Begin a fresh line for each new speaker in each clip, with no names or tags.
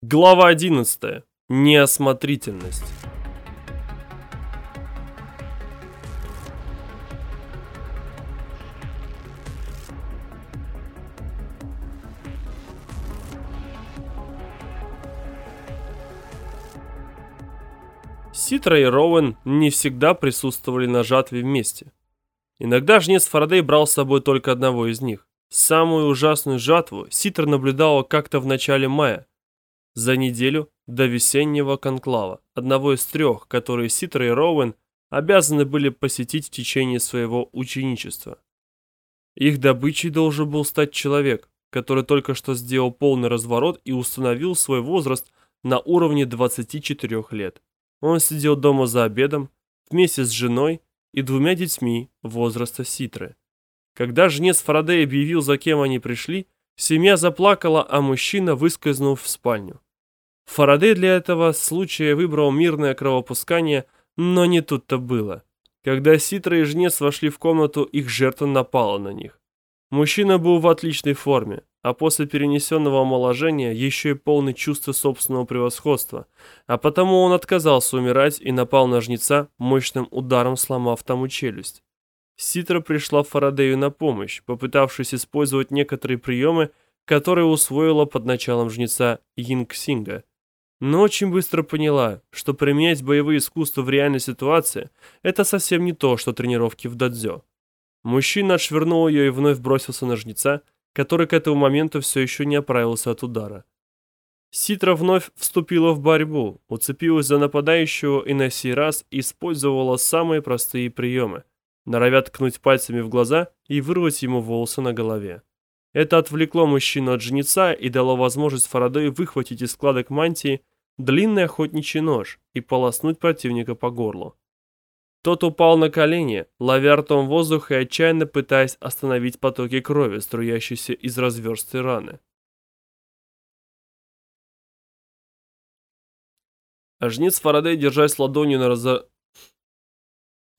Глава 11. Неосмотрительность. Ситра и Роуэн не всегда присутствовали на жатве вместе. Иногда жнец Фарадей брал с собой только одного из них. Самую ужасную жатву Ситра наблюдала как-то в начале мая, за неделю до весеннего конклава, одного из трех, которые Ситра и Роуэн обязаны были посетить в течение своего ученичества. Их добычей должен был стать человек, который только что сделал полный разворот и установил свой возраст на уровне 24 лет. Он сидел дома за обедом вместе с женой и двумя детьми возраста Ситры. Когда жнец Фарадей объявил, за кем они пришли, семья заплакала, а мужчина выскользнул в спальню. Фарадей для этого случая выбрал мирное кровопускание, но не тут-то было. Когда Ситра и Жнец вошли в комнату, их жертва напала на них. Мужчина был в отличной форме, а после перенесенного омоложения еще и полный чувства собственного превосходства, а потому он отказался умирать и напал на Жнеца, мощным ударом сломав тому челюсть. Ситра пришла Фарадею на помощь, попытавшись использовать некоторые приемы, которые усвоила под началом Жнеца Йинг-Синга – но очень быстро поняла, что применять боевые искусства в реальной ситуации – это совсем не то, что тренировки в дадзё. Мужчина отшвырнул ее и вновь бросился на жнеца, который к этому моменту все еще не оправился от удара. Ситра вновь вступила в борьбу, уцепилась за нападающего и на сей раз использовала самые простые приемы, норовя ткнуть пальцами в глаза и вырвать ему волосы на голове. Это отвлекло мужчину от жнеца и дало возможность Фарадею выхватить из складок мантии длинный охотничий нож и полоснуть противника по горлу. Тот упал на колени, ловя ртом воздух и отчаянно пытаясь остановить потоки крови, струящиеся из разверстой раны. А жнец Фарадей, держась ладонью на разо...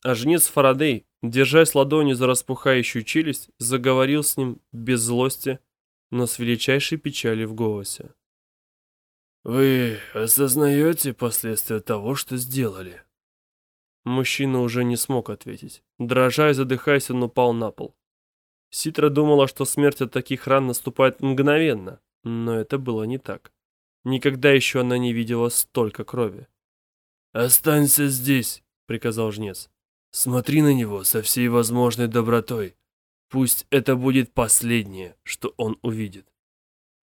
А жнец Фарадей, держась ладонью за распухающую челюсть, заговорил с ним без злости, но с величайшей печалью в голосе.
«Вы осознаете последствия того, что сделали?»
Мужчина уже не смог ответить. Дрожа и задыхаясь, он упал на пол. Ситра думала, что смерть от таких ран наступает мгновенно, но это было не так. Никогда еще она не видела столько крови.
«Останься здесь», — приказал жнец. Смотри на него со всей возможной добротой. Пусть это будет последнее, что он увидит.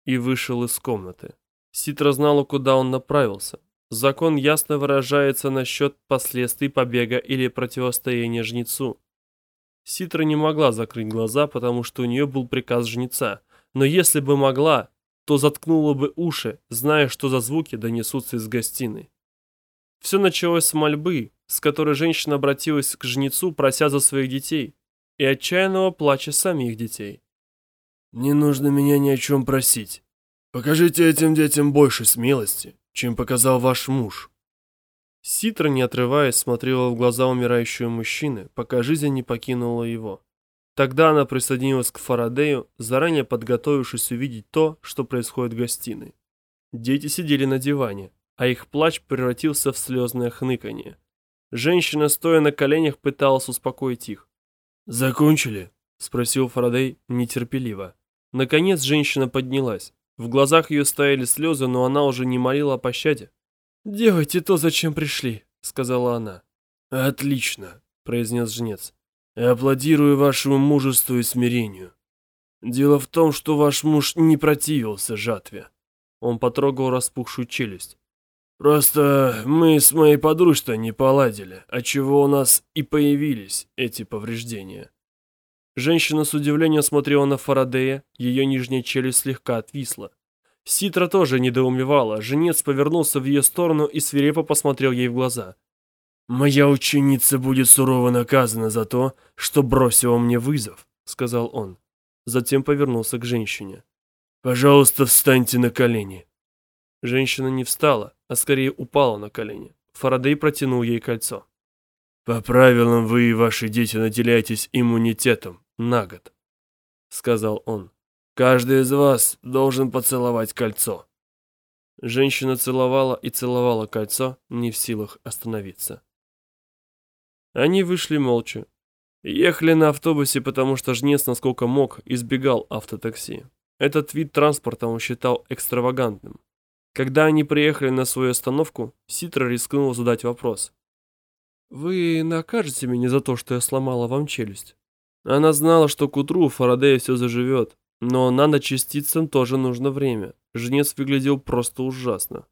И вышел из комнаты. Ситра знала, куда он направился. Закон ясно выражается насчет последствий побега или противостояния жнецу. Ситра не могла закрыть глаза, потому что у нее был приказ жнеца. Но если бы могла, то заткнула бы уши, зная, что за звуки донесутся из гостиной. Все началось с мольбы, с которой женщина обратилась к жнецу, прося за своих детей, и отчаянного плача самих детей.
«Не нужно меня ни о чем просить. Покажите этим детям больше смелости, чем показал ваш муж».
Ситра, не отрываясь, смотрела в глаза умирающего мужчины, пока жизнь не покинула его. Тогда она присоединилась к Фарадею, заранее подготовившись увидеть то, что происходит в гостиной. Дети сидели на диване, а их плач превратился в слезное хныканье. Женщина, стоя на коленях, пыталась успокоить их.
«Закончили?»
– спросил Фарадей нетерпеливо. Наконец женщина поднялась. В глазах ее стояли слезы, но она уже не молила о пощаде. «Делайте то, зачем пришли», — сказала она.
«Отлично», — произнес жнец. «Я аплодирую вашему мужеству и смирению. Дело в том, что ваш муж не противился жатве».
Он потрогал распухшую челюсть.
Просто мы с моей подружкой не поладили, отчего у нас и появились эти повреждения.
Женщина с удивлением смотрела на Фарадея, ее нижняя челюсть слегка отвисла. Ситра тоже недоумевала, женец повернулся в ее сторону и свирепо посмотрел ей в глаза.
«Моя ученица будет сурово наказана за то, что бросила мне вызов», — сказал он. Затем повернулся к женщине. «Пожалуйста, встаньте на колени».
Женщина не встала, а скорее упала на колени. Фарадей протянул ей кольцо.
«По правилам вы и ваши дети наделяетесь иммунитетом на год», — сказал он. «Каждый из вас должен поцеловать кольцо».
Женщина целовала и целовала кольцо, не в силах остановиться. Они вышли молча. Ехали на автобусе, потому что жнец, насколько мог, избегал автотакси. Этот вид транспорта он считал экстравагантным. Когда они приехали на свою остановку, Ситра рискнул задать вопрос. «Вы накажете меня за то, что я сломала вам челюсть?» Она знала, что к утру Фарадея все заживет, но наночастицам тоже нужно время. Жнец выглядел просто ужасно.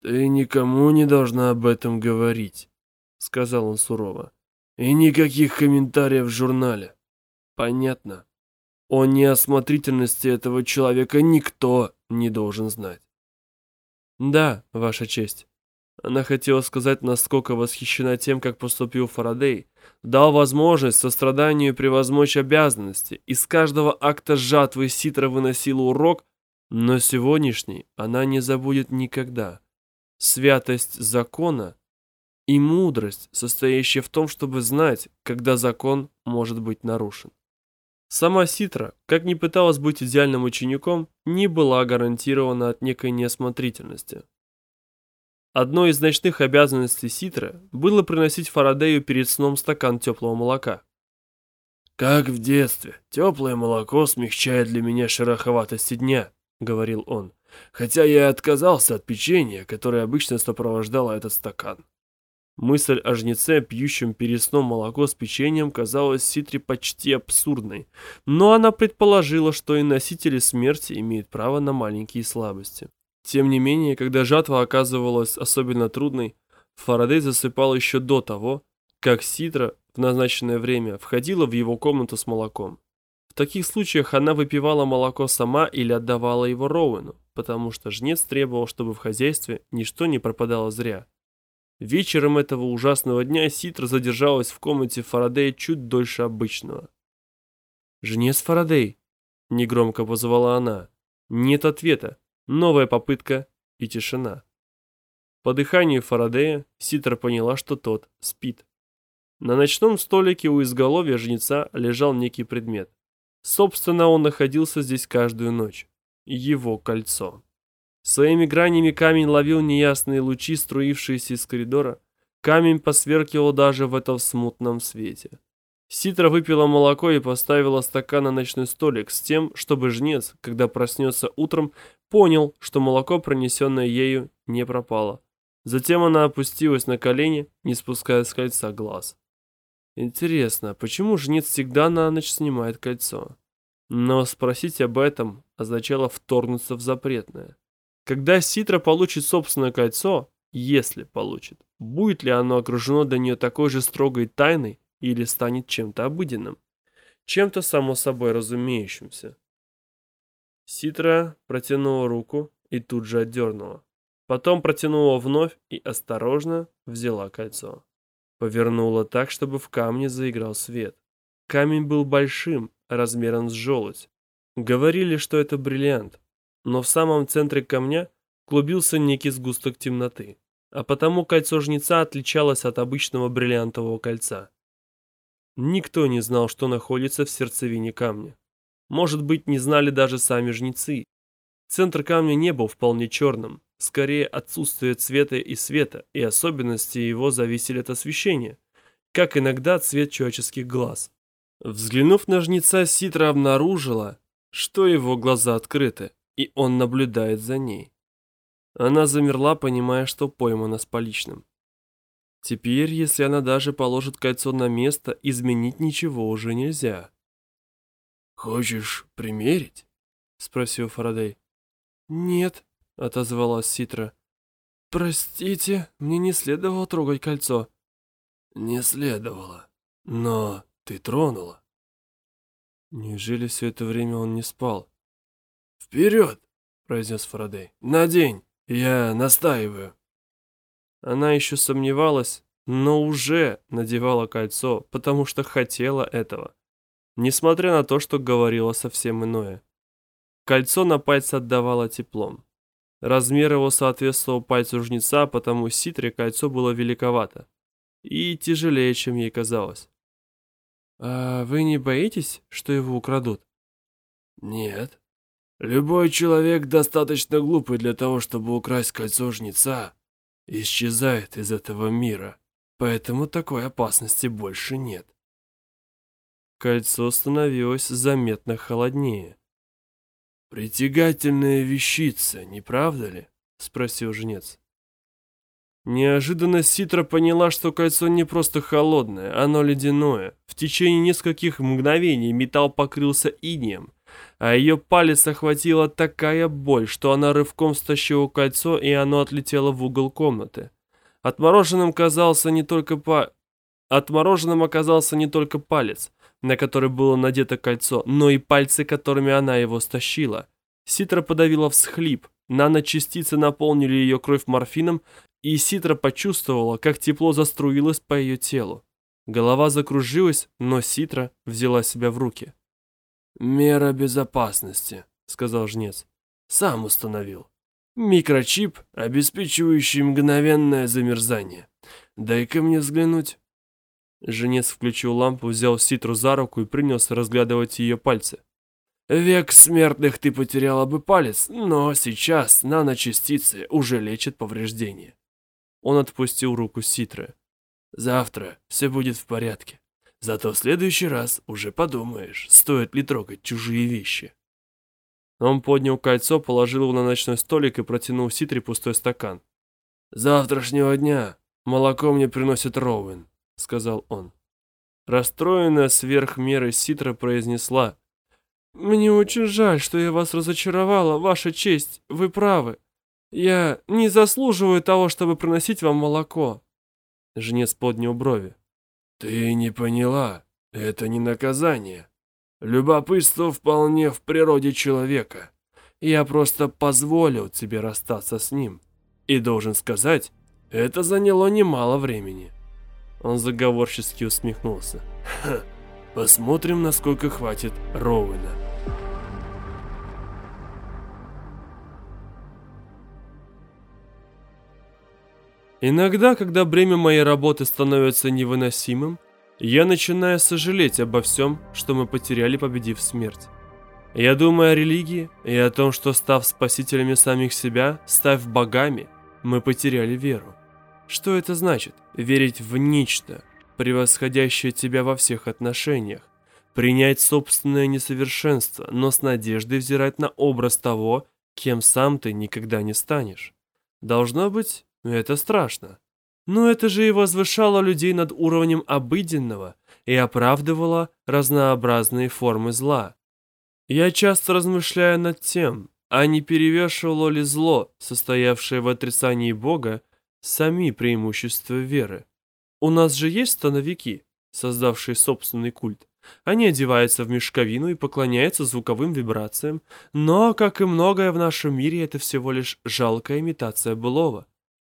«Ты никому не должна об этом говорить», — сказал он сурово. «И никаких комментариев в журнале. Понятно. О неосмотрительности этого человека никто не должен знать».
«Да, Ваша честь». Она хотела сказать, насколько восхищена тем, как поступил Фарадей, дал возможность состраданию превозмочь обязанности, из каждого акта жатвы Ситра выносила урок, но сегодняшний она не забудет никогда. Святость закона и мудрость, состоящая в том, чтобы знать, когда закон может быть нарушен. Сама Ситра, как ни пыталась быть идеальным учеником, не была гарантирована от некой неосмотрительности. Одной из ночных обязанностей Ситра было приносить Фарадею перед сном стакан теплого молока.
«Как в детстве, теплое молоко смягчает для меня шероховатости дня», — говорил он, «хотя я отказался от печенья, которое обычно сопровождало этот стакан».
Мысль о жнеце, пьющем перед сном молоко с печеньем, казалась Ситре почти абсурдной, но она предположила, что и носители смерти имеют право на маленькие слабости. Тем не менее, когда жатва оказывалась особенно трудной, Фарадей засыпал еще до того, как Ситра в назначенное время входила в его комнату с молоком. В таких случаях она выпивала молоко сама или отдавала его Роуэну, потому что жнец требовал, чтобы в хозяйстве ничто не пропадало зря. Вечером этого ужасного дня Ситра задержалась в комнате Фарадея чуть дольше обычного. «Жнец Фарадей!» – негромко позвала она. Нет ответа. Новая попытка и тишина. По дыханию Фарадея Ситра поняла, что тот спит. На ночном столике у изголовья жнеца лежал некий предмет. Собственно, он находился здесь каждую ночь. Его кольцо. Своими гранями камень ловил неясные лучи, струившиеся из коридора. Камень посверкивал даже в этом смутном свете. Ситра выпила молоко и поставила стакан на ночной столик с тем, чтобы жнец, когда проснется утром, понял, что молоко, пронесенное ею, не пропало. Затем она опустилась на колени, не спуская с кольца глаз. Интересно, почему жнец всегда на ночь снимает кольцо? Но спросить об этом означало вторгнуться в запретное. Когда Ситра получит собственное кольцо, если получит, будет ли оно окружено для нее такой же строгой тайной или станет чем-то обыденным, чем-то само собой разумеющимся. Ситра протянула руку и тут же отдернула. Потом протянула вновь и осторожно взяла кольцо. Повернула так, чтобы в камне заиграл свет. Камень был большим, размером с желудь. Говорили, что это бриллиант но в самом центре камня клубился некий сгусток темноты, а потому кольцо жнеца отличалось от обычного бриллиантового кольца. Никто не знал, что находится в сердцевине камня. Может быть, не знали даже сами жнецы. Центр камня не был вполне черным, скорее отсутствие цвета и света, и особенности его зависели от освещения, как иногда цвет человеческих глаз. Взглянув на жнеца, Ситра обнаружила, что его глаза открыты, и он наблюдает за ней. Она замерла, понимая, что поймана с поличным. Теперь, если она даже положит кольцо на место, изменить ничего уже нельзя.
«Хочешь примерить?» — спросил Фарадей.
«Нет», — отозвалась Ситра. «Простите, мне не следовало трогать кольцо».
«Не следовало, но ты тронула».
Неужели все это время он не спал?
«Вперед!» — произнес Фарадей. «Надень! Я настаиваю!»
Она еще сомневалась, но уже надевала кольцо, потому что хотела этого. Несмотря на то, что говорила совсем иное. Кольцо на пальце отдавало теплом. Размер его соответствовал пальцу жнеца, потому Ситре кольцо было великовато. И тяжелее, чем ей казалось. «А вы не боитесь, что его украдут?»
«Нет», Любой человек достаточно глупый для того, чтобы украсть кольцо жнеца, исчезает из этого мира, поэтому такой опасности больше нет.
Кольцо становилось заметно холоднее.
«Притягательная вещица, не правда ли?» — спросил жнец.
Неожиданно Ситра поняла, что кольцо не просто холодное, оно ледяное. В течение нескольких мгновений металл покрылся инием, а ее палец охватила такая боль, что она рывком стащила кольцо, и оно отлетело в угол комнаты. Отмороженным казался не только па... Отмороженным оказался не только палец, на который было надето кольцо, но и пальцы, которыми она его стащила. Ситра подавила всхлип, наночастицы наполнили ее кровь морфином, и Ситра почувствовала, как тепло заструилось по ее телу. Голова закружилась, но Ситра взяла себя в руки.
«Мера безопасности», — сказал жнец. «Сам установил. Микрочип, обеспечивающий мгновенное замерзание. Дай-ка мне взглянуть».
Женец включил лампу, взял Ситру за руку и принялся разглядывать ее пальцы.
«Век смертных ты потеряла бы палец, но сейчас наночастицы уже лечат повреждения».
Он отпустил руку Ситры.
«Завтра все будет в порядке. Зато в следующий раз уже подумаешь, стоит ли трогать чужие вещи.
Он поднял кольцо, положил его на ночной столик и протянул Ситре пустой стакан.
«Завтрашнего дня молоко мне приносит Роуэн», — сказал он.
Расстроенная сверх меры Ситра произнесла. «Мне очень жаль, что я вас разочаровала, ваша честь, вы правы. Я не заслуживаю того, чтобы приносить вам молоко». Жнец поднял брови.
Ты не поняла, это не наказание. Любопытство вполне в природе человека. Я просто позволил тебе расстаться с ним. И должен сказать, это заняло немало времени.
Он заговорчески усмехнулся.
Ха, посмотрим, насколько хватит Роуэна.
Иногда, когда бремя моей работы становится невыносимым, я начинаю сожалеть обо всем, что мы потеряли, победив смерть. Я думаю о религии и о том, что став спасителями самих себя, став богами, мы потеряли веру. Что это значит? Верить в нечто, превосходящее тебя во всех отношениях, принять собственное несовершенство, но с надеждой взирать на образ того, кем сам ты никогда не станешь. Должно быть, это страшно. Но это же и возвышало людей над уровнем обыденного и оправдывало разнообразные формы зла. Я часто размышляю над тем, а не перевешивало ли зло, состоявшее в отрицании Бога, сами преимущества веры. У нас же есть становики, создавшие собственный культ. Они одеваются в мешковину и поклоняются звуковым вибрациям, но, как и многое в нашем мире, это всего лишь жалкая имитация былого.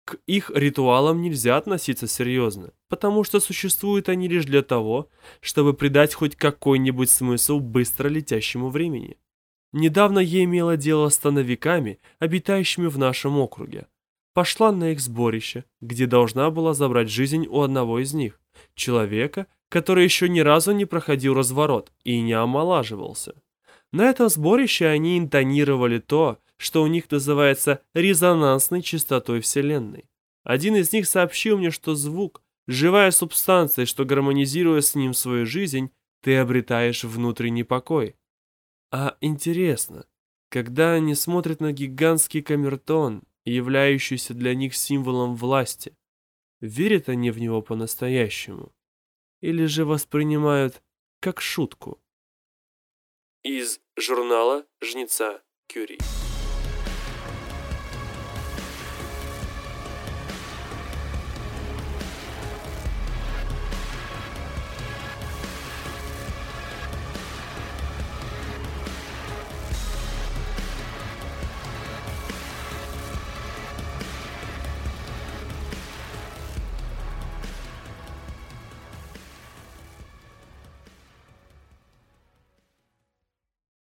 К их ритуалам нельзя относиться серьезно, потому что существуют они лишь для того, чтобы придать хоть какой-нибудь смысл быстро летящему времени. Недавно я имела дело с становиками, обитающими в нашем округе. Пошла на их сборище, где должна была забрать жизнь у одного из них, человека, который еще ни разу не проходил разворот и не омолаживался. На этом сборище они интонировали то, что у них называется резонансной частотой Вселенной. Один из них сообщил мне, что звук – живая субстанция, что гармонизируя с ним свою жизнь, ты обретаешь внутренний покой. А интересно, когда они смотрят на гигантский камертон, являющийся для них символом власти, верят они в него по-настоящему? Или же воспринимают как шутку?
Из журнала «Жнеца Кюри».